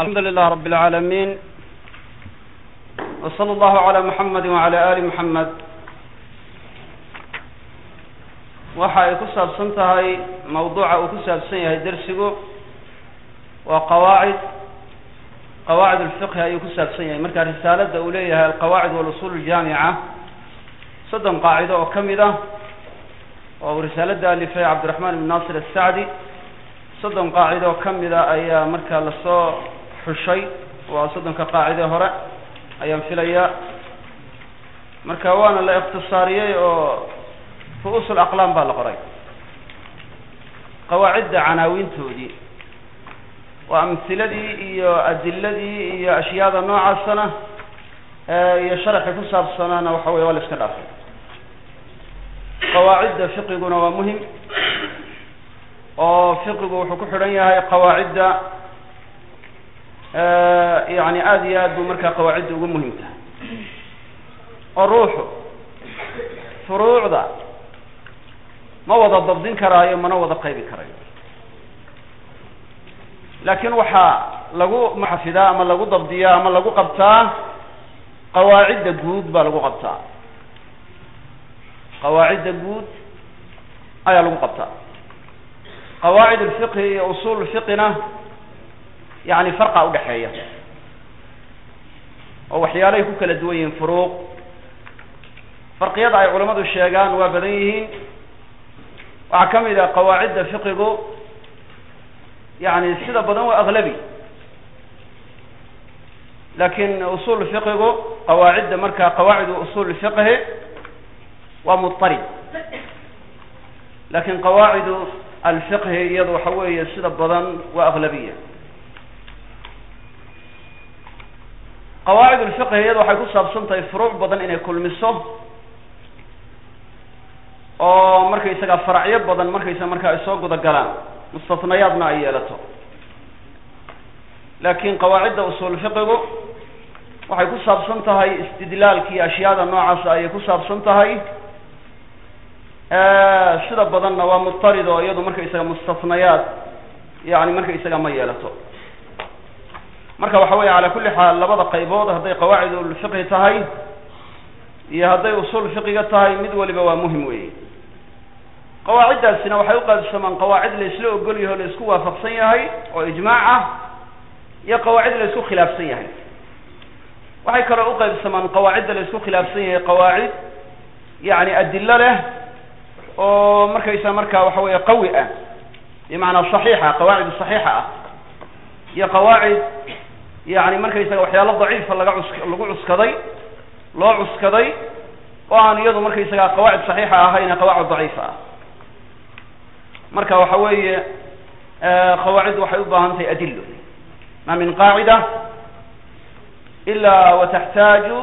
الحمد لله رب العالمين وصلى الله على محمد وعلى آل محمد waxa ay ku saabsan tahay mawduuca uu ku saabsan yahay dersigu waa qawaacid qawaacid ulfiqhi ayuu ku saabsan yahay marka risaalada uu leeyahay alqawaacid walusul aljaamica soddon qaacido oo ka mid ah oo uu risaalada alifay cabdiraxmaan ibn naasir asacdi soddon qaacido oo ka mid a ayaa markaa lasoo xushay waa soddonka qaacide hore ayaan filayaa. Marka waana la ikhtisaariyey oo ru-usul aqlaam baa la qoray. Qawaacidda canaawiintoodii waa amhiladii iyo adiladii iyo ashyaada noocaasana iyo sharaxi ku saabsanaana waxa weye waa la iska dhaafay. Qawaacidda fiqiguna waa muhiim oo fiqigu wuxuu ku xidhan yahay qawaacidda yani aada iyo aad buu markaa qawaacidda ugu muhiim tahay. Oo ruuxu. Furuucda ma wada dabdin karaayo mana wada qaybi karayo laakiin waxaa lagu maxafidaa ama lagu dabdiyaa ama lagu qabtaa qawaacidda guud baa lagu qabtaa. Qawaacidda guud ayaa lagu qabtaa. Qawaacid ulfiqhi iyo usul fiqina yani farqa udhexeeya oo waxyaalahay ku kala duwan yihiin furuuq. Farqiyada ay culamadu sheegaan waa badan yihiin. Waxaa ka mid ah qawaacidda fiqigu yani sida badan waa aglabi laakiin usul fiqigu qawaacidda marka qawaacidu usul fiqhi waa muطarib laakiin qawaacidu alfiqhi iyadu waxa weeye sida badan waa aglabiya qawaacid ulfiqhi iyada waxay ku saabsan tahay furuuc badan inay kulmiso oo markaysaga faracyo badan markaysa marka ay soo guda galaan. Mustatnayaadna ay yeelato. Laakin qawaacidda usul fiqigu waxay ku saabsan tahay istidlaalkii ashyaada noocaasa ayay ku saabsan tahay sida badanna waa mutarid oo iyadu markaysaga mustatnayaad yani markaysaga ma yeelato marka waxa weeye cala kulli xaal labada qaybood hadday qawaacid ulfiqhi tahay iyo hadday usul fiqiga tahay mid waliba waa muhiim weeye. Qawaaciddaasina waxay uqaybsamaan qawaacid la isla ogol yahay o la isku waafaqsan yahay oo ijmaac ah iyo qawaacid la isku khilaafsan yahay. Waxay kaloo uqaybsamaan qawaacidda la isku khilaafsan yahay qawaacid yani adilo leh oo markaysa marka waxa weeye qawi ah bimacnaa saxiixa qawaacid saxiixa ah iyo qawaacid yani markaysaga waxyaalo daciifa laga cus lagu cuskaday loo cuskaday oo aan iyadu markaysaga qawaacid saxiixa ahayn qawaacid daciifa ah. Marka waxa weeye qawaaciddu waxay u baahan tahay adilo ma min qaacida ila wataxtaaju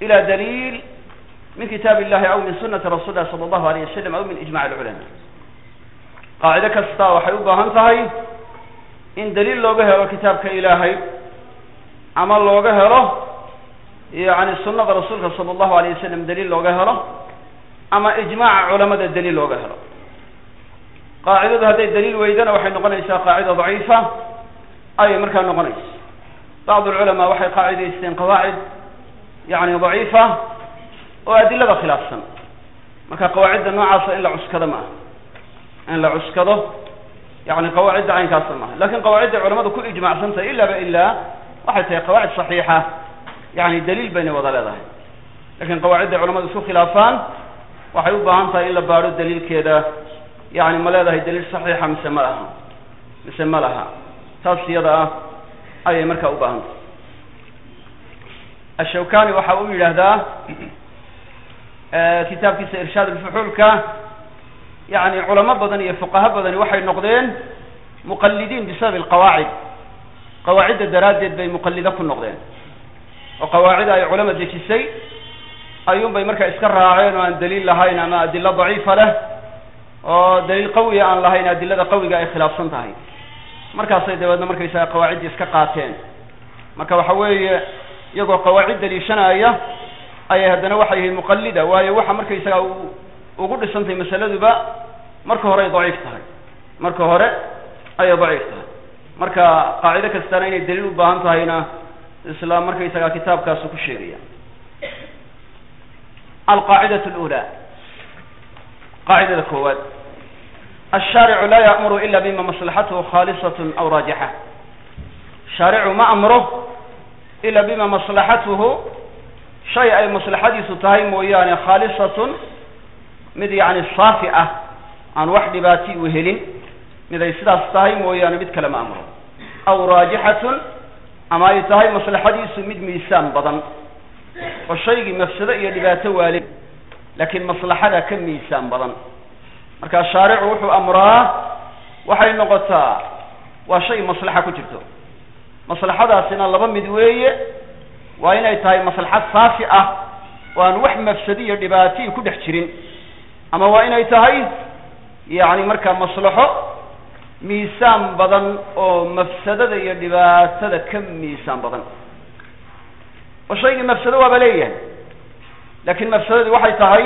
ila daliil min kitaab illahi aw min sunati rasul lah sala allahu alayh wasalam aw min ijmac alculama qaacido kasta waxay u baahan tahay in daliil looga helo kitaabka ilaahay ama looga helo yani sunada rasuulka sala allahu alayh wasalam daliil looga helo ama ijmaaca culamada daliil looga helo. Qaacidadu hadday daliil weydana waxay noqonaysaa qaacida daciifa ayay markaa noqonaysa bacd lculamaa waxay qaacidaysteen qawaacid yani daciifa oo adilada khilaafsan. Marka qawaacidda noocaasa in la cuskado ma aha. In la cuskado yani qawaacidda caynkaasa maaha laakiin qawaacidday culamadu ku ijmacsan tahay ilaba ilaa waxay tahay qawaacid saxiixa. Yani daliil bayna wada leedahay. Lakin qawaacidday culamadu isku khilaafaan waxay u baahan tahay in la baadho daliilkeeda. Yani ma leedahay daliil saxiixa mise ma laha mise ma laha. Taas iyada ah ayay markaa u baahan tahay. Ashawkani waxa uu yidhaahdaa kitaabkiisa irshaad ulfuxuulka yani culamo badan iyo fuqaha badani waxay noqdeen muqalidiin bisabab alqawaacid qawaacidda daraaddeed bay muqalido ku noqdeen. oo qawaacida ay culama dejisay ayuun bay markaa iska raaceen oo aan daliil lahayn ama adilo daciifa leh oo daliil qawiya aan lahayn adilada qawiga ay khilaafsan tahay. Markaasay dabeedna markaysaga qawaaciddii iska qaateen. Marka waxa weeye iyagoo qawaacid daliishanaya ayay haddana waxay yihiin muqalida waayo waxa markaysaga ugu dhisantay masaladuba marka hore ay daciif tahay. Marka hore ayay daciif tahay marka qaacido kastana inay daliil u baahan tahayna isla markaysagaa kitaabkaasu ku sheegaya alqaacidatu lula qaacidada koowaad. Ashaaricu laa ya'muru ila bima maslaxatuhu khaalisatun aw raajixa. Shaaricu ma amro ila bima maslaxatuhu shay ay maslaxadiisu tahay mooyaane khaalisatun mid yacni saafi ah aan wax dhibaati u helin mid ay sidaas tahay mooyaane mid kale ma amro aw raajixatun ama ay tahay maslaxadiisu mid miisaan badan. Oo shaygii mafsado iyo dhibaato waale laakiin maslaxada ka miisaan badan. Marka shaaricu wuxuu amraa waxay noqotaa waa shay maslaxa ku jirto. Maslaxadaasina laba mid weeye waa inay tahay maslaxad saafi ah oo aan wax mafsado iyo dhibaatiyi ku dhex jirin. Ama waa inay tahay yacni markaa maslaxo miisaan badan oo mafsadada iyo dhibaatada ka miisaan badan. Oo shaygii mafsado waaba leeyahay laakiin mafsadadii waxay tahay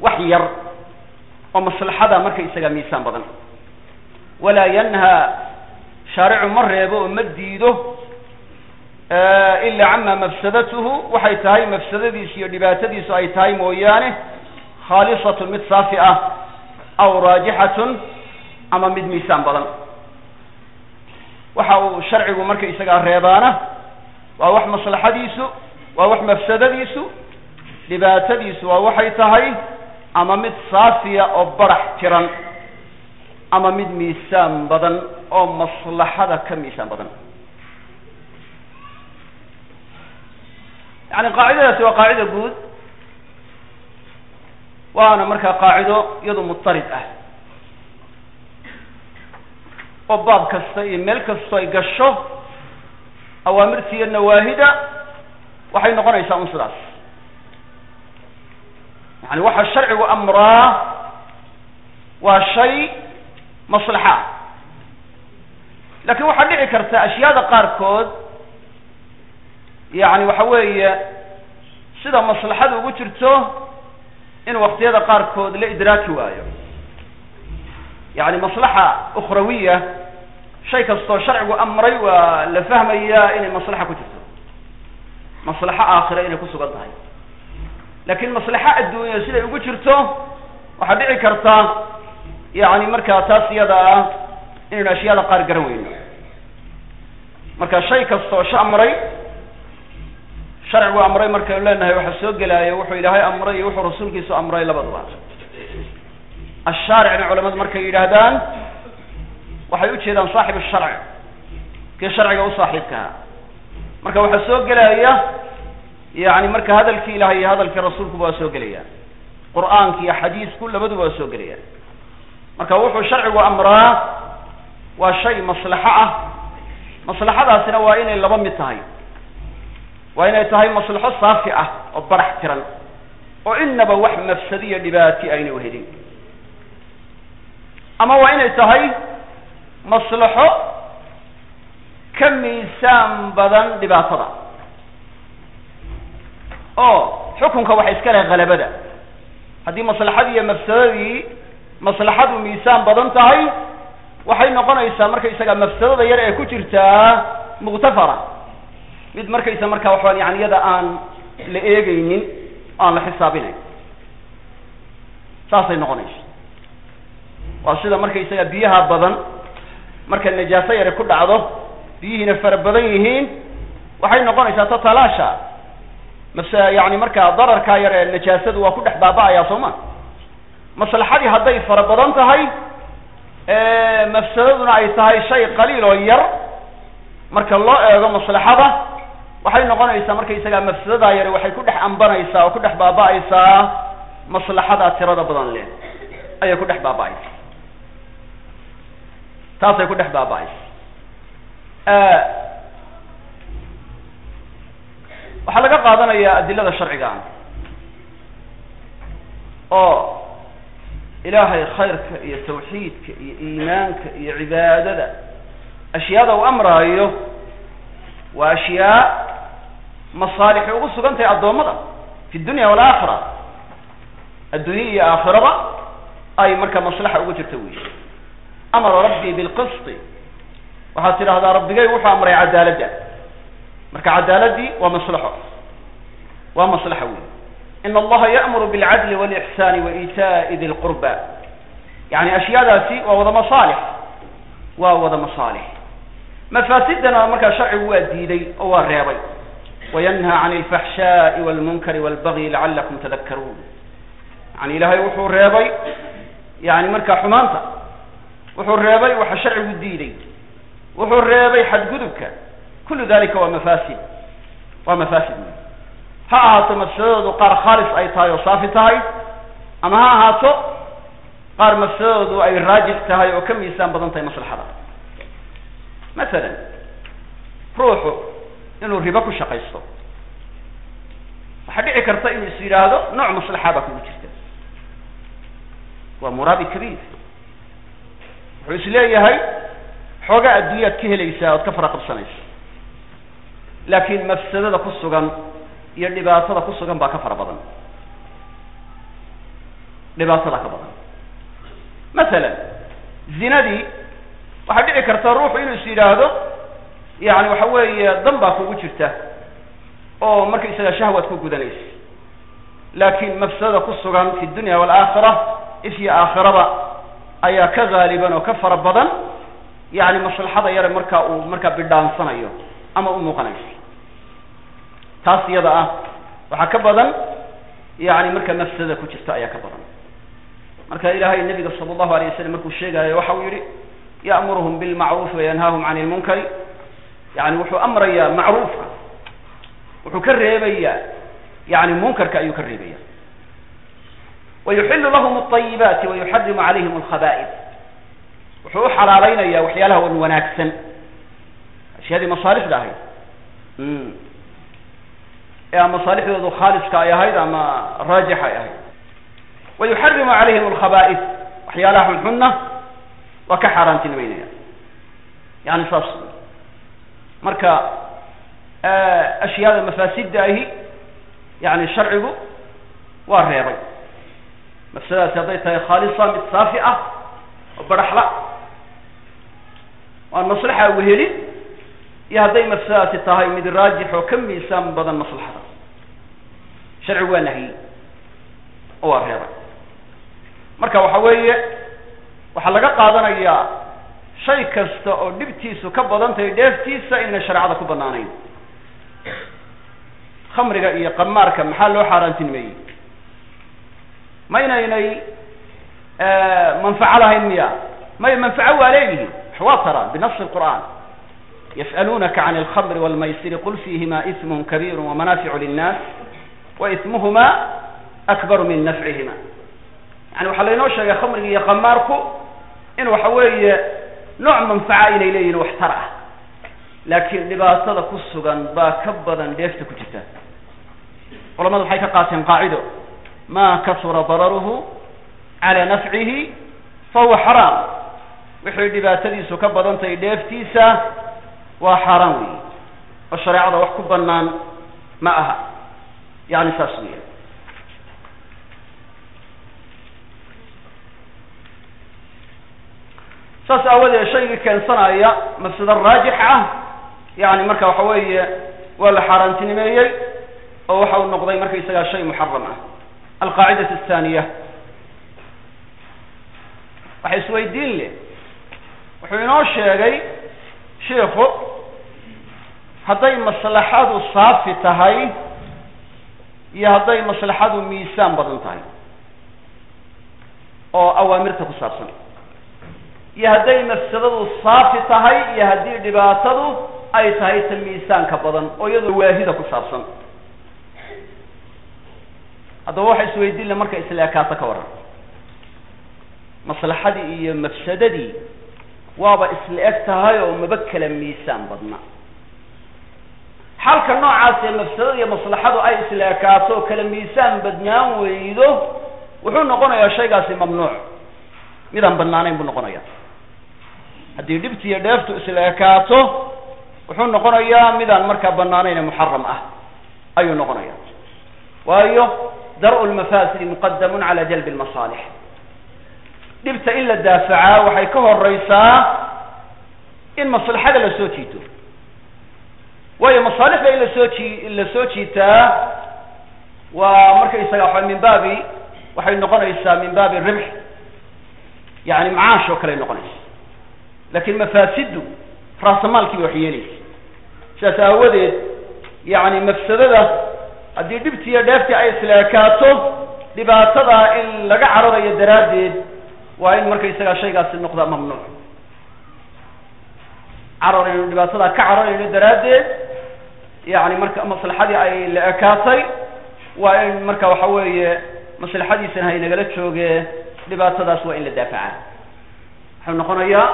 wax yar oo maslaxada marka isaga miisaan badan. Walaa yanha shaaricu ma reebo oo ma diido ila cama mafsadatuhu waxay tahay mafsadadiisu iyo dhibaatadiisu ay tahay mooyaane khaalisatun mid saafi ah aw raajixatun ama mid miisaan badan. Waxa uu sharcigu marka isagaa reebaana waa wax maslaxadiisu waa wax mafsadadiisu dhibaatadiisu waa waxay tahay ama mid saafiya oo barax tiran ama mid miisaan badan oo maslaxada ka miisaan badan. Yani qaacidadaasi waa qaacida guud waana markaa qaacido iyadu mutarid ah oo baab kasta iyo meel kastoo ay gasho awaamirta iyo nawaahida waxay noqonaysaa un sidaas yani waxa sharcigu amraa waa shay maslaxa. Lakin waxaa dhici karta ashyaada qaarkood yani waxa weeye sida maslaxada ugu jirto in waktiyada qaarkood la idraaki waayo yani maslaxa ukhrawiya shay kastoo sharcigu amray waa la fahmaya inay maslaxa ku jirto maslaxo aakhira inay kusugan tahay laakiin maslaxo adduunya siday ugu jirto waxaa dhici karta yani markaa taas iyada ah inaynu ashyaada qaar garan weyno marka shay kastoo sh amray sharcigu amray markaynu leenahay waxa soo gelaayo wuxuu ilaahay amray iyo wuxuu rasuulkiisu amray labaduba ashaaricna culamadu markay yidhaahdaan waxay ujeedaan saaxib sharci kii sharciga u saaxiibkaha marka waxaa soo gelaya yani marka hadalkii ilahay iyo hadalkii rasuulkuba waa soo gelaya qur'aanka iyo xadiisku labaduba waa soo gelaya marka wuxuu sharcigu amraa waa shay maslaxo ah maslaxadaasina waa inay laba mid tahay waa inay tahay maslaxo saafi ah oo barax tiran oo inaba wax mafsadiya dhibaati ayna uhelin ama waa inay tahay maslaxo ka miisaan badan dhibaatada. Oo xukunka waxa iska leh halabada haddii maslaxadii iyo mafsadadii maslaxadu miisaan badan tahay waxay noqonaysaa markaysaga mafsadada yar ee ku jirtaa muktafara mid markaysa markaa waxaan yani iyada aan la eegeynin aan la xisaabinayn saasay noqonaysa waa sida markaysaga biyaha badan marka najaaso yari ku dhacdo biyihiina fara badan yihiin waxay noqonaysaa tatalaasha mase yani markaa dararkaa yar ee najaasadu waa ku dhex baaba'ayaa soo ma? Maslaxadii hadday fara badan tahay mafsadaduna ay tahay shay qaliil oo yar. Marka loo eego maslaxada waxay noqonaysaa markaysagaa mafsadadaa yari waxay ku dhex ambanaysaa oo ku dhex baaba'aysaa maslaxadaa tirada badan leh. Ayay ku dhex baaba'aysa taasay ku dhex baaba'aysa waxaa laga qaadanaya adilada sharciga ah oo ilaahay khayrka iyo tawxiidka iyo iimaanka iyo cibaadada ashyaada uu amraayo waa ashyaa masaalixi ugu sugan tahay addoommada fi dunya walaakhira addunya iyo aakhiraba ay marka maslaxa ugu jirta wey amara rabbii bilqisti waxaad tidhahdaa rabbigay wuxuu amray cadaaladda marka cadaaladii waa maslaxo waa maslaxa wey in allaha ya'muru bilcadli walixsaani wa iitaa'i di lqurba yani ashyaadaasi waa wada masaalix waa wada masaalix mafaasidana markaa sharcigu waa diiday oo waa reebay wayanha can alfaxshaai walmunkari walbagyi lacalakum tadakkaruun yani ilaahay wuxuu reebay yani markaa xumaanta wuxuu reebay waxa sharcigu diiday. Wuxuu reebay xadgudubka. Kullu dalika waa mafasid. Waa mafasid. Wey ha ahaato mafsadoodu qaar khaalis ay tahay oo saafi tahay ama ha ahaato qaar mafsadoodu ay raajix tahay oo ka miisaan badan tahay maslaxada. Masalan ruuxu inuu ribo ku shaqaysto waxaa dhici karta inuu is yidhaahdo nooc maslaxa baa kugu jirta. Waa muraabi kabiir wuxuu is leeyahay xoogaa adduunyaad ka helaysaa ood ka fara qabsanaysa. Laakiin mafsadada ku sugan iyo dhibaatada ku sugan baa ka fara badan. Dhibaatada ka badan. Masalan zinadii waxaa dhici karta ruuxu inuu is yidhaahdo yani waxa weeye dan baa kugu jirta oo markaysaga shahwaad ku gudanaysa. Laakiin mafsadada ku sugan fi dunya waalaakhira ifyo aakhirada ayaa ka gaaliban oo ka fara badan yani maslaxada yare markaa uu markaa bidhaansanayo ama u muuqanayso. Taas iyada ah waxaa ka badan yani marka mafsadada ku jirta ayaa ka badan. Marka ilahay nabiga sala allahu alay wasalam markuu sheegaayo waxa uu yihi ya'muruhum bilmacruufi wayanhaahum can ilmunkari yani wuxuu amrayaa macruufka wuxuu ka reebayaa yani munkarka ayuu ka reebaya wayuxilu lahum alayibaati wayuxarimu calayhim alkhaba'id wuxuu u xalaalaynaya waxyaalaha wan wanaagsan ashyaadii masaalixda ahayd ee masaalixdoodu khaaliska ay ahayd ama raajixa ay ahayd wayuxarimu calayhim alkhaba'id waxyaalaha xunxunna waa ka xaaraantinimeynaya yani saas marka ashyaada mafaasidda ahi yani sharcigu waa reebay mafsadadaasi hadday tahay khaalisa mid saafi ah oo baraxla waan maslaxa wehelin iyo hadday mafsadadaasi tahay mid raajix oo ka miisaan badan maslaxada sharcigu waa nahiyey oo waa reebay marka waxa weeye waxaa laga qaadanayaa shay kasta oo dhibtiisu ka badan tahay dheeftiisa inay shareecada ku banaanayn khamriga iyo qamaarka maxaa loo xaaraantinimeeyey ma inaynay manfaco lahayn miya. May manfaco waa leeyihiin waa tara binafsi lqur'an yas'alunaka can alkhamri walmaysiri qul fiihima ismun kabiiru wamanaaficu linnas wa akbaru min nafcihima yani waxaa laynoo sheegay khamriga iyo qamaarku in waxa weeye nooc manfaca inay leeyihiin waxtar ah. Laakiin dhibaatada ku sugan baa ka badan dheefta ku jirta. Culamadu waxay ka qaateen qaacido ma kasura dararuhu cala nafcihi fahuwa xaraam. Wixii dhibaatadiisu ka badan tahay dheeftiisa waa xaaraan weyi oo shareecada wax ku banaan ma aha. Yani saas weya saas aawadeed shaygii keensanaya mafsado raajix ah yani marka waxa weeye waa la xaaraantinimeeyey oo waxa uu noqday markaysagaa shay muxaram ah alqaacidatu athaniya waxa isweydiin leh wuxuu inoo sheegay shiiku hadday maslaxadu saafi tahay iyo hadday maslaxadu miisaan badan tahay oo awaamirta ku saabsan iyo hadday mafsadadu saafi tahay iyo haddii dhibaatadu ay tahay ta miisaanka badan oo iyadoo waahida ku saabsan haddaba waxa isweydiin le marka isla ekaata ka waran. Maslaxadii iyo mafsadadii waaba isla eg tahay oo maba kala miisaan badna. Xalka noocaas ee mafsadada iyo maslaxadu ay isla ekaato oo kala miisaan badnaan weydo wuxuu noqonayaa shaygaasi mamnuuc. Midaan banaanayn buu noqonaya haddii dhibti iyo dheeftu isla ekaato wuxuu noqonayaa midaan markaa banaanayn ee muxaram ah ayuu noqonaya waayo dar-u lmafasidi muqadamun cala jalbi lmasaalix dhibta in la daafacaa waxay ka horeysaa in maslaxada la soo jiito. Waayo masaalixda in la soo ji la soo jiitaa waa markaysaga waa min baabi waxay noqonaysaa min baabi ribx. Yani macaash oo kale noqonaysa. Lakin mafasidu raasamaalkii ba wax yeelaysa sidaas aawadeed yani mafsadada haddii dhibti iyo dheeftii ay isla ekaato dhibaatada in laga cararayo daraaddeed waa in markaysaga shaygaasi noqda mamnuuc. Cararayno dhibaatada ka cararayno daraaddeed yani marka maslaxadii ay la ekaatay waa in marka waxa weeye maslaxadiisana haynagala jooge dhibaatadaas waa in la daafaca. Wuxuu noqonayaa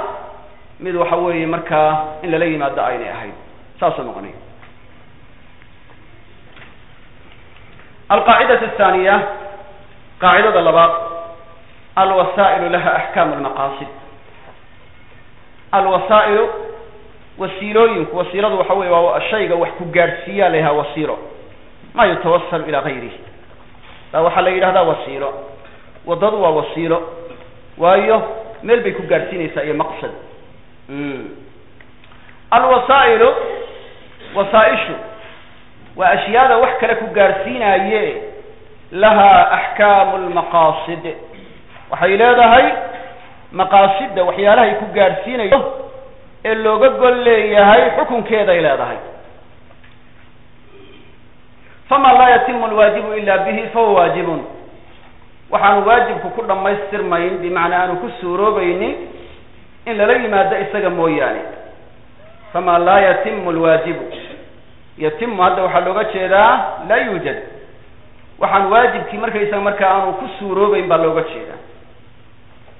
mid waxa weeye markaa in lala yimaado aynay ahayd saasuu noqonaya alqaacidatu athaniya qaacidada labaad alwasaa'ilu laha axkaamu lmaqaasid alwasaa'ilu wasiilooyinku wasiiladu waxa weye waa shayga wax ku gaadhsiiyaa la yhaha wasiilo ma yutawasalu ilaa gayrihi baa waxaa la yidhahdaa wasiilo waddadu waa wasiilo waayo meel bay ku gaadhsiinaysaa iyo maqsad alwasaa'ilu wasaaishu waa ashyaada wax kale ku gaadhsiinaaye lahaa axkaamu lmaqaasid waxay leedahay maqaasidda waxyaalahay ku gaadhsiinayo ee looga gol leeyahay xukunkeeday leedahay. Faman laa yatimu alwaajibu ila bihi fahuwa waajibun. Waxaanu waajibku ku dhammaystirmayn bimacnaa aanu ku suuroobaynin in lala yimaado isaga mooyaane. Faman laa yatimu alwaajibu yatimu hadda waxaa looga jeedaa laa yuujad waxaan waajibkii markaysaga markaa aanu ku suuroobeyn baa looga jeedaa.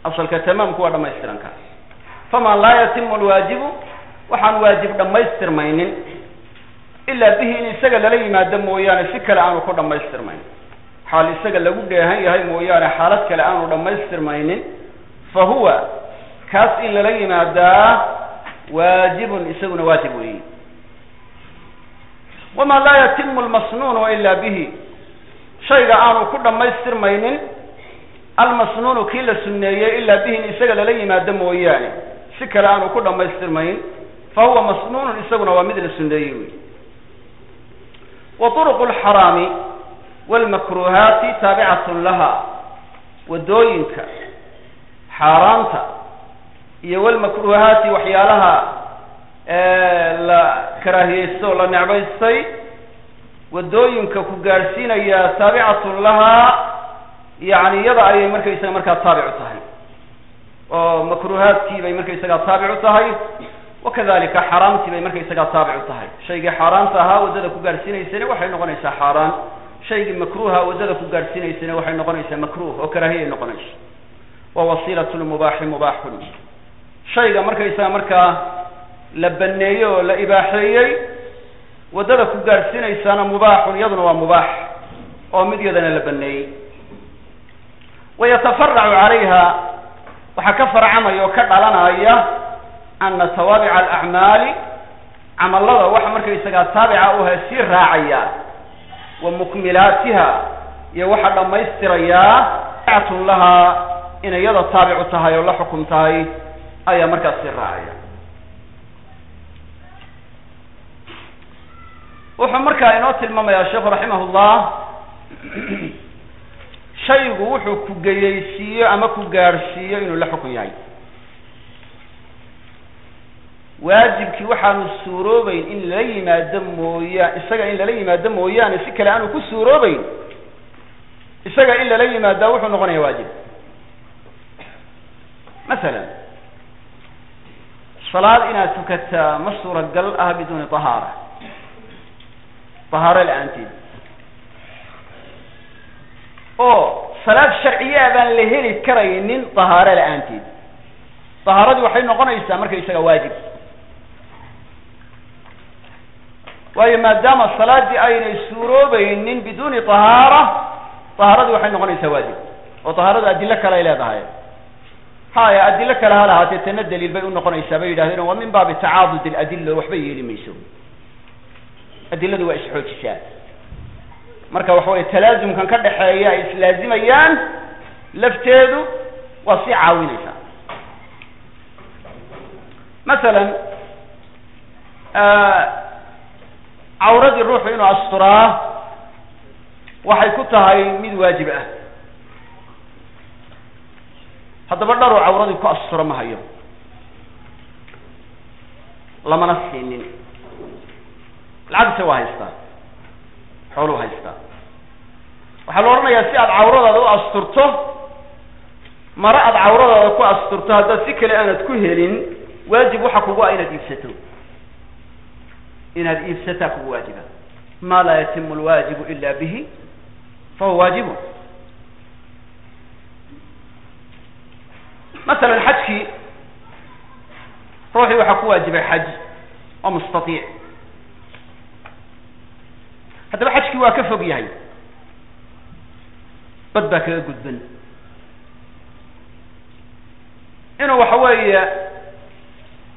Asalka tamaamku waa dhamaystiranka faman laa yatimu alwaajibu waxaan waajib dhammaystirmaynin. Ilaa bihi in isaga lala yimaado mooyaane si kale aanu ku dhammaystirmaynin. Xaal isaga lagu dheehan yahay mooyaane xaalad kale aanu dhammaystirmaynin. Fa huwa kaas in lala yimaadaa waajibun isaguna waajib weeyi waman laa yatimu almasnuunu ila bihi shayga aanu ku dhammaystirmaynin almasnuunu kii la sunneeyey ilaa bihi isaga lala yimaado mooyaane si kale aanu ku dhammaystirmayn fa huwa masnuunun isaguna waa mid la sunneeyey wey wa turuqu alxaraami walmakruhaati taabicatun laha waddooyinka xaaraanta iyo walmakruhaati waxyaalaha la karaahiyeysto o la necbaystay waddooyinka ku gaadhsiinayaa taabicatun lahaa yani iyada ayay markaysaga markaa taabic u tahay. Oo makruhaadkii bay markaysagaa taabic u tahay wakadalika xaaraamtii bay markaysagaa taabic u tahay. Shaygii xaaraanta ahaa waddada ku gaadhsiinaysana waxay noqonaysaa xaaraan. Shaygii makruha waddada ku gaadhsiinaysana waxay noqonaysaa makruh oo karaahiyay noqonaysa. Wa wasiilat lmubaaxi mubaaxun shayga markaysaga markaa la baneeyey oo la ibaaxeeyey waddada ku gaadhsiinaysaana mubaaxun iyaduna waa mubaax oo mid yadana la baneeyey. Wayatafaracu calayha waxaa ka farcamaya oo ka dhalanaya ana tawaabica alacmaali camallada waxa markaysagaa taabica uha sii raacaya wa mukmilaatiha iyo waxa dhammaystirayaa atun lahaa inay iyada taabicu tahay oo la xukum tahay ayaa markaas sii raacaya wuxuu markaa inoo tilmaamayaa sheikhu raximah llah shaygu wuxuu ku geyaysiiyo ama ku gaadhsiiyo inuu la xukun yahay. Waajibkii waxaanu suuroobeyn in lala yimaado mooyaan isaga in lala yimaado mooyaane si kale aanu ku suuroobeyn isaga in lala yimaadaa wuxuu noqonaya waajib. Masalan salaad inaad tukataa ma suuragal ah biduuni tahaara tahaaro la'aanteed oo salaad sharciyaa baan la heli karaynin tahaaro la'aanteed tahaaradii waxay noqonaysaa markaysaga waajib. Waayo maadaama salaadii aynay suuroobaynin biduuni tahaara tahaaradii waxay noqonaysaa waajib. Oo tahaaradu adilo kale ay leedahay. Haya adilo kale ha lahaatee tana daliil bay unoqonaysaa bay yidhahdeen waa min baabi tacaadud iladilla waxba yeeli mayso adiladu waa isxoojisaa marka waxa weye talaazumkan ka dhexeeya ay islaazimayaan lafteedu waa sii caawinaysaa. Masalan cawradii ruuxu inuu asturaa waxay ku tahay mid waajib ah. Haddaba dharuu cawradii ku asturo ma hayo. Lamana siinin lacagse waa haystaa xooluu haystaa waxaa la odhanayaa si aad cawradaada u asturto mare aad cawradaada ku asturto haddaad si kale aanad ku helin waajib waxa kugu ah inaad iibsato. Inaad iibsataa kugu waajiba. Ma laa yatimu lwaajibu ila bihi fahuwa waajibun. Masalan xajkii ruuxii waxaa ku waajibay xaj oo mustaiic haddaba xajkii waa ka fog yahay. Bad baa kaga gudban. Inuu waxa weeye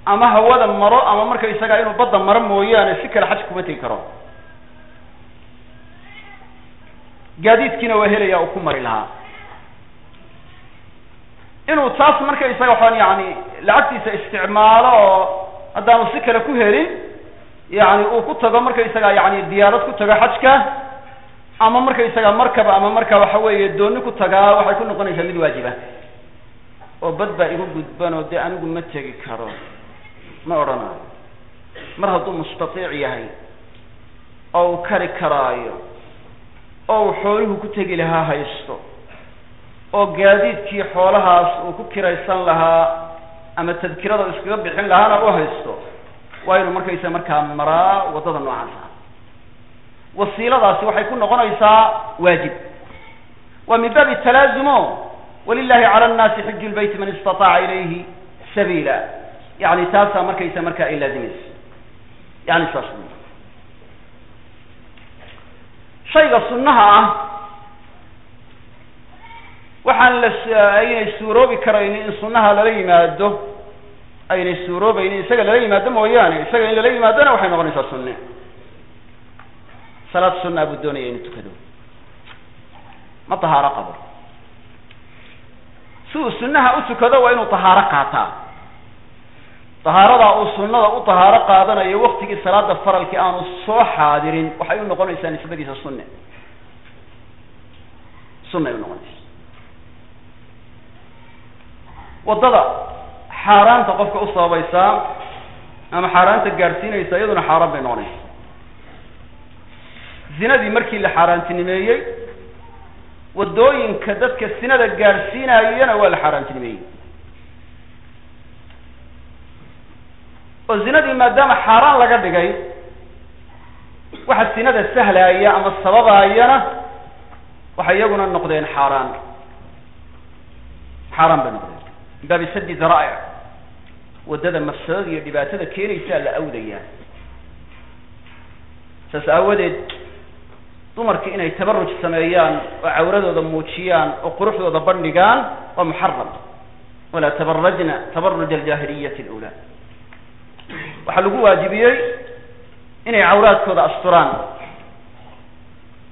ama hawada maro ama marka isagaa inuu badda maro mooyaane si kale xaj kuma tegi karo. Gaadiidkiina waa helaya uu ku mari lahaa. Inuu taas marka isaga waxaan yani lacagtiisa isticmaalo oo haddaanu si kale ku helin yani uu ku tago marka isaga yani diyaarad ku tago xajka ama marka isaga markaba ama marka waxa weeye dooni ku tagaa waxay ku noqonaysaa mid waajiba. Oo bad baa igu gudban oo dee anigu ma tegi karo. Ma odhanayo mar hadduu mustatiic yahay oo uu kari karaayo oo uu xooluhu ku tegi lahaa haysto oo gaadiidkii xoolahaas uu ku kiraysan lahaa ama tadkirada iskaga bixin lahaana u haysto waa inuu markaysa markaa maraa waddada noocaas ah wasiiladaasi waxay ku noqonaysaa waajib. Waa min baabi talaazumo walilahi cala nnaasi xiju lbayt man istataaca ilayhi sabiila. Yani taasaa markaysa markaa ay laazimaysa yani saas shayga sunnaha ah waxaan la aynay suuroobi karaynin in sunnaha lala yimaado aynay suuroobaynin isaga lala yimaado mooyaane isaga in lala yimaadona waxay noqonaysaa sunne. Salaad sunaa buu doonaya inu tukado. Ma tahaaro qabo si uu sunnaha u tukado waa inuu tahaaro qaataa. Tahaaradaa uu sunnada u tahaaro qaadanayo waktigii salaada faralkii aanu soo xaadirin waxay u noqonaysaa nisbadiisa sunne. Sunay u noqonaysa waddada xaaraanta qofka u sababaysaa ama xaaraanta gaadhsiinaysa iyaduna xaaraan bay noqonaysa. Zinadii markii la xaaraantinimeeyey waddooyinka dadka sinada gaadhsiinayana waa la xaaraantinimeeyey. Oo zinadii maadaama xaaraan laga dhigay waxa sinada sahlaaya ama sababaayana waxay iyaguna noqdeen xaaraan. Xaaraan bay noqdeen. Min baabi sadi daraa'ic waddada mafsadada iyo dhibaatada keenaysaa la awdayaa saas aawadeed dumarki inay tabaruj sameeyaan oo cawradooda muujiyaan oo quruxdooda bandhigaan waa muxaram walaa tabarajna tabaruj aljaahiliyati alula waxaa lagu waajibiyey inay cawraadkooda asturaan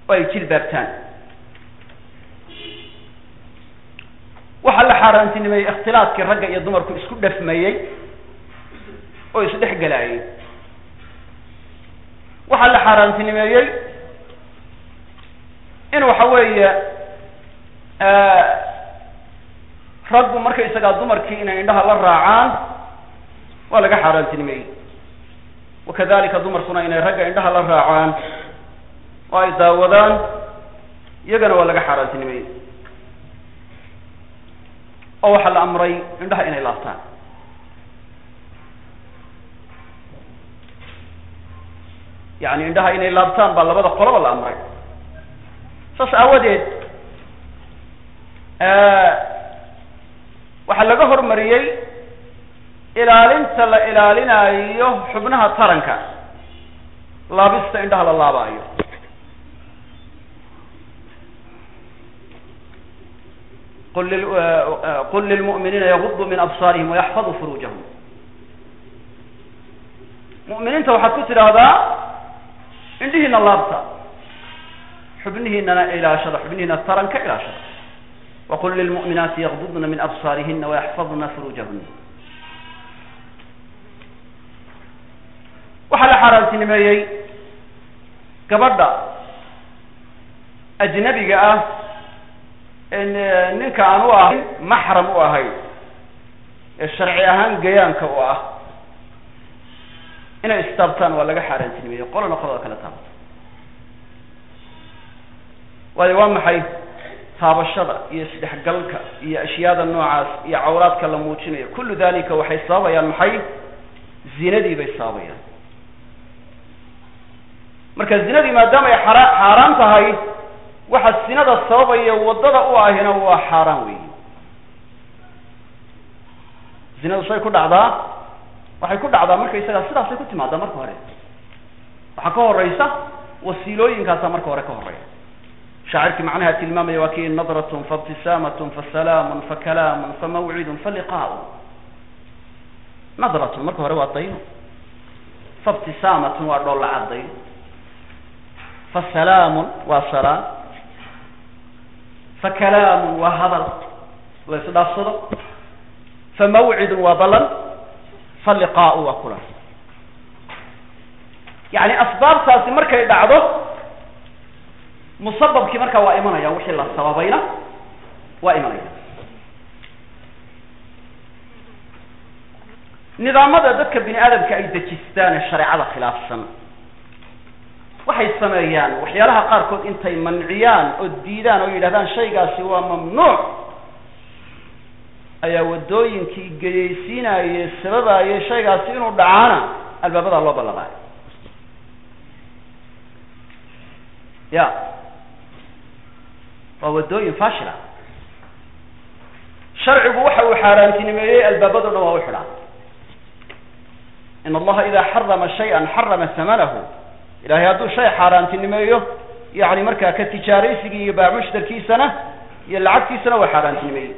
oo ay jilbaabtaan waxaa la xaaraantinimeeyey ikhtilaadkii ragga iyo dumarku isku dhafmayey oo isdhex gelaayay waxaa la xaaraantinimeeyey in waxa weeye raggu markaysagaa dumarkii inay indhaha la raacaan waa laga xaaraantinimeeyey. Wakadalika dumarkuna inay ragga indhaha la raacaan oo ay daawadaan iyagana waa laga xaaraantinimeeyey oo waxaa la amray indhaha inay laabtaan. Yani indhaha inay laabtaan baa labada qoloba la amray. Saas aawadeed waxaa laga hormariyey ilaalinta la ilaalinayo xubnaha taranka laabista indhaha la laabaayo qul lilmu'miniina yaguduu min absaarihim wayaxfaduu furuujahum mu'miniinta waxaad ku tidhaahdaa indhihiina laabta xubnihiinana ilaashada xubnihiina taranka ilaashada waqul lilmu'minaati yagdudna min absaarihina wayaxfadna furuujahuna xaaraantinimeeyey gabadha ajnabiga ah ninka aan u ahayn maxram u ahayn ee sharci ahaan gayaanka u ah. Inay istaabtaan waa laga xaaraantinimeeyey qolana qolada kale taabto waayo waa maxay taabashada iyo isdhexgalka iyo ashyaada noocaas iyo cawraadka la muujinayo? Kullu dalika waxay sababayaan maxay? Zinadii bay sababayaan. Marka zinadii maadaama ay xara xaaraan tahay waxa sinada sababaya waddada u ahina waa xaaraan weyi zinadu say ku dhacdaa waxay ku dhacdaa markaysagaa sidaasay ku timaadaa marka hore. Waxaa ka horeysa wasiilooyinkaasaa marka hore ka horeya shaacirkii macnaha tilmaamaya waa kii nadratun faibtisaamatun fasalaamun fakalaamun famawcidun faliqaau nadratun marka hore waa dayno. Faibtisaamatun waa dhoolla cadday fasalaamun waa salaan fakalaamun waa hadal la isdhaafsado famawcidun waa ballan faliqaau waa kulan yani asbaabtaasi markay dhacdo musababkii markaa waa imanaya wixii la sababayna waa imanaya nidaamada dadka bini aadamka ay dejistaan ee shareecada khilaafsan waxay sameeyaan waxyaalaha qaarkood intay manciyaan oo diidaan oo yidhahdaan shaygaasi waa mamnuuc. Ayaa waddooyinkii geyaysiinaye sababaye shaygaasi inuu dhacaana albaabadaa loo ballaqaayo ya. Waa waddooyin fashila sharcigu waxa uu xaaraantinimeeyey albaabado dhan waa u xidhaa. In allaha ida xarama shay-an xarama hamanahu ilahay hadduu shay xaaraantinimeeyo yani markaa ka tijaaraysigii iyo baac mushtarkiisana iyo lacagtiisana waa xaaraantinimeeyey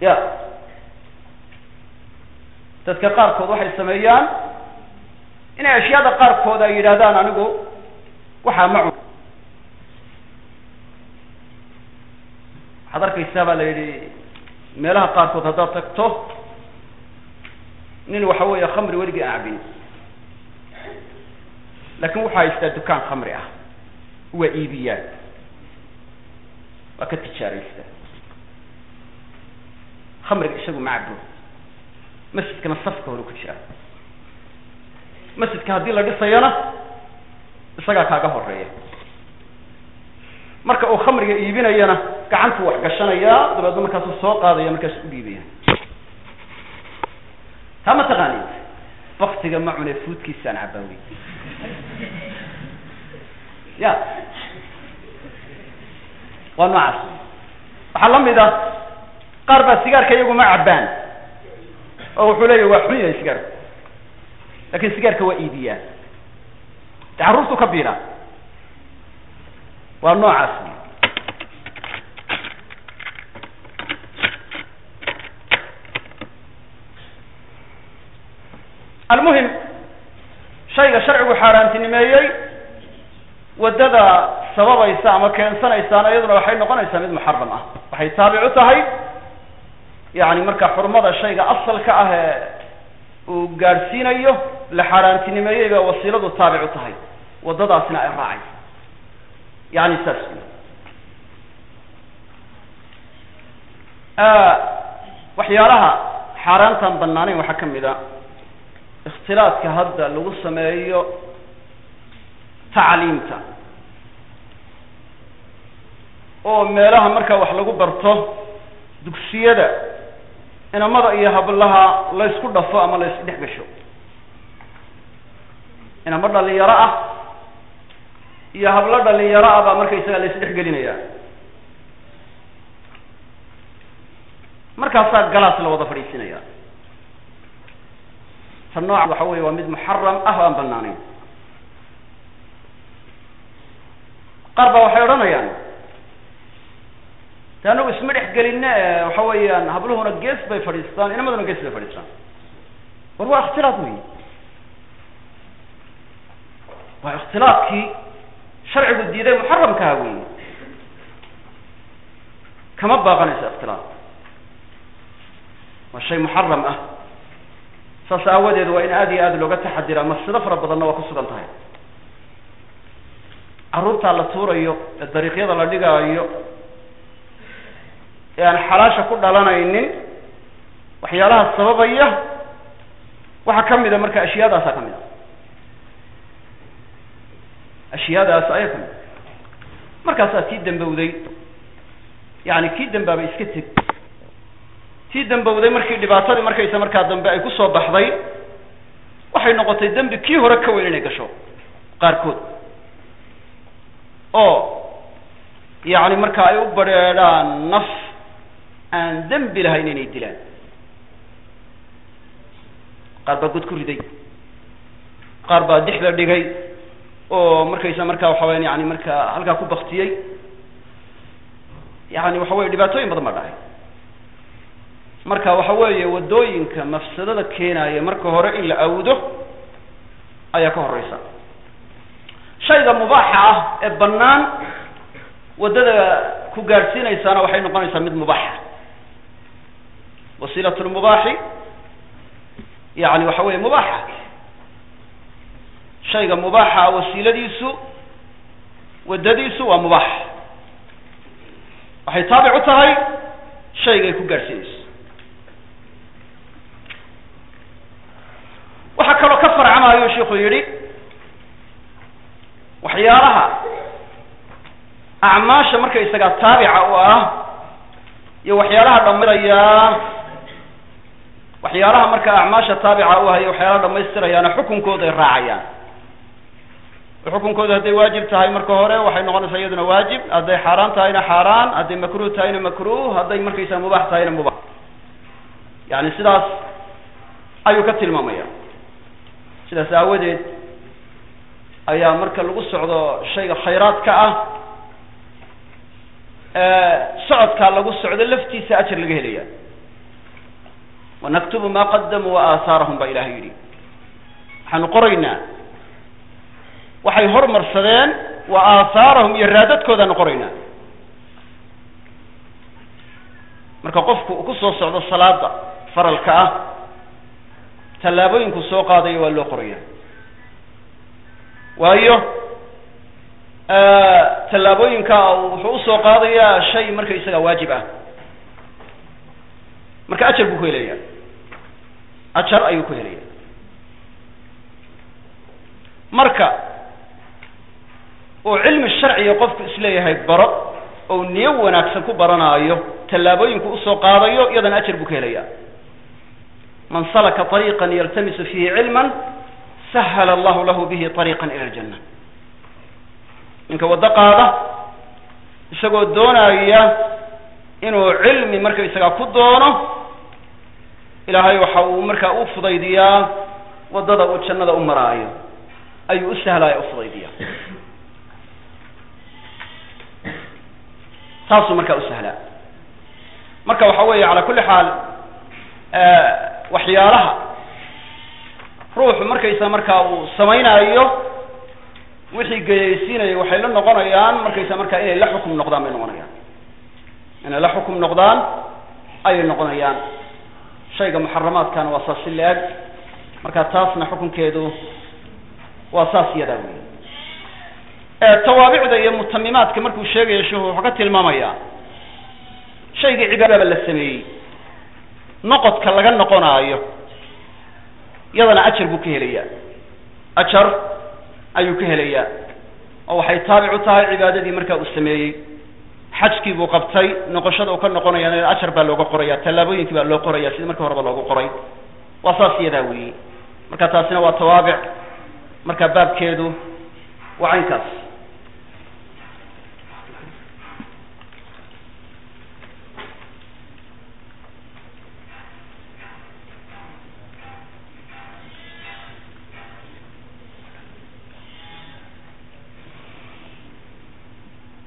ya. Dadka qaarkood waxay sameeyaan inay ashyaada qaarkood ay yidhahdaan anigu waxaa ma cun. Waxaad arkaysaa baa la yidhi meelaha qaarkood haddaad tagto nin waxa weeye khamri weligii aan cabin laakin wuxuu haystaa dukaan khamri ah waa iibiyaan waa ka tijaaraysta khamriga isagu ma cabo masjidkana safka hore ku jira masjidka haddii la dhisayana isagaa kaaga horreeya marka uu khamriga iibinayana gacantuu wax gashanayaa dabeedna markaasuu soo qaadaya markaasu u dhiibaya taa ma taqaanid baktiga ma cune fuudkiisaan cabaawey ya. Waa noocaas. Waxaa la mid ah qaar baa sigaarka iyagu ma cabbaan. Oo wuxuu leeyahy waa xun yahay sigaarku. Lakin sigaarka waa iibiyaa. De carruurtu ka biila waa noocaas almuhim shayga sharcigu xaaraantinimeeyey waddada sababaysa ama keensanaysaana iyaduna waxay noqonaysaa mid muxaram ah. Waxay taabic u tahay yani marka xurmada shayga asalka ah ee uu gaadhsiinayo la xaaraantinimeeyey baa wasiiladu taabic u tahay. Waddadaasina ay raacaysa yani saas. Waxyaalaha xaaraantan banaanayn waxaa ka mid a ikhtilaadka hadda lagu sameeyo tacliimta. Oo meelaha markaa wax lagu barto dugsiyada inamada iyo hablaha la ysku dhafo ama la ysdhex gasho. Inamo dhalinyaro ah iyo hablo dhalinyaro ah baa markaysaga la isdhex gelinaya markaasaa galaas la wada fadhiisinaya ta nooca waxa weeye waa mid muxaram ah o aan banaanayn qaar baa waxay odhanayaan de anagu isma dhex geline waxa weeyaan habluhuna gees bay fadhiistaan inamaduna gees bay fadhiistaan. War waa ikhtilaad wey waa ikhtilaadkii sharcigu diiday muxaramkaha wey kama baaqanayso ikhtilaad waa shay muxaram ah saas aawadeed waa in aada iyo aada looga taxadiraa mafsido fara badanna waa ku sugan tahay. Carruurtaa la tuurayo ee dariiqyada la dhigaayo ee aan xalaasha ku dhalanaynin waxyaalaha sababaya waxaa a marka ashyaadaasaa ka mid a. Ashyaadaas ayaa ka mid a. Markaasaa tii dambowday yani kii dambaaba iska teg tii dambowday markii dhibaatadii markaysa markaa dambe ay ku soo baxday waxay noqotay dembi kii hore ka weyn inay gasho qaarkood. Oo yacni marka ay u badrheedhaan naf aan dembi lahayn inay dilaan. Qaar baa god ku riday qaar baa dixda dhigay oo markaysa markaa waxa weyan yani markaa halkaa ku baktiyey. Yani waxa weye dhibaatooyin badan baa dhacay marka waxa weeye waddooyinka mafsadada keenaya marka hore in la awdo ayaa ka horeysa shayga mubaaxa ah ee bannaan waddada ku gaadhsiinaysaana waxay noqonaysaa mid mubaaxa wasiilat lmubaaxi yani waxa weeye mubaaxa. Shayga mubaaxa ah wasiiladiisu waddadiisu waa mubaax. Waxay taabic u tahay shaygay ku gaadhsiinayso waxaa kaloo farcamayo sheikhu yidhi waxyaalaha acmaasha markaysagaa taabica u ah iyo waxyaalaha dhamirayaa waxyaalaha marka acmaasha taabica u ah iyo waxyaalaha dhamaystirayaana xukunkooda ay raacayaan. Xukunkooda hadday waajib tahay marka hore waxay noqonaysaa iyaduna waajib hadday xaaraan tahayna xaaraan hadday makruh tahayna makruh hadday markaysaa mubaax tahayna mubaax yani sidaas ayuu ka tilmaamaya sidaas aawadeed ayaa marka lagu socdo shayga khayraadka ah socodkaa lagu socdo laftiisa ajar laga helaya wanaktubu ma qadamuu wa aahaarahum baa ilahay yidhi. Waxaanu qoraynaa waxay hormarsadeen wa aahaarahum iyo raadadkoodaanu qoraynaa. Marka qofku ku soo socdo salaada faralka ah tallaabooyinku soo qaadayo waa loo qoraya waayo tallaabooyinka wuxuu u soo qaadayaa shay marka isaga waajib ah. Marka ajar buu ku helaya ajar ayuu ku helaya marka uu cilmi sharciga qofku is leeyahay baro ou niyo wanaagsan ku baranaayo tallaabooyinku u soo qaadayo iyadana ajar buu ka helaya man salaka طariiqan yaltamisu fihi cilman sahala allahu lahu bihi طariiqan ila aljanna. Ninka waddo qaada isagoo doonaya inuu cilmi markaysagaa ku doono ilaahay waxa uu markaa u fudaydiyaa waddada uu jannada u maraayo. Ayuu u sahlaya u fudaydiyaa. Taasuu markaa u sahlaa. Marka waxa weeye calaa kulli xaal waxyaalaha. Ruuxu markaysa markaa uu samaynaayo wixii geyaysiinaya waxay la noqonayaan markaysa markaa inay la xukum noqdaan bay noqonayaan. Inay la xukum noqdaan ayay noqonayaan. Shayga muxaramaadkana waa saas si la-eg marka taasna xukunkeedu waa saas iyadaa wey tawaabicda iyo mutamimaadka markuu sheegayo sheikhu wuxuu ka tilmaamayaa shaygii cibaadaba la sameeyey noqodka laga noqonaayo iyadana ajar buu ka helayaa. Ajar ayuu ka helayaa. Oo waxay taabic u tahay cibaadadii markaa uu sameeyey. Xajkii buu qabtay noqoshada uu ka noqonayana ajar baa looga qoraya tallaabooyinkii baa loo qoraya sidii markii horeba loogu qoray. Waa saas iyadaa weyi marka taasina waa tawaabic. Marka baabkeedu waa caynkaas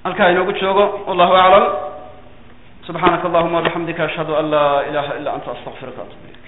halkaa inoogu joogo wallahu aclam. Subxaanaka allahuma wabixamdika ashhadu an laa ilaha ila anta astaqfiruka atub ilayk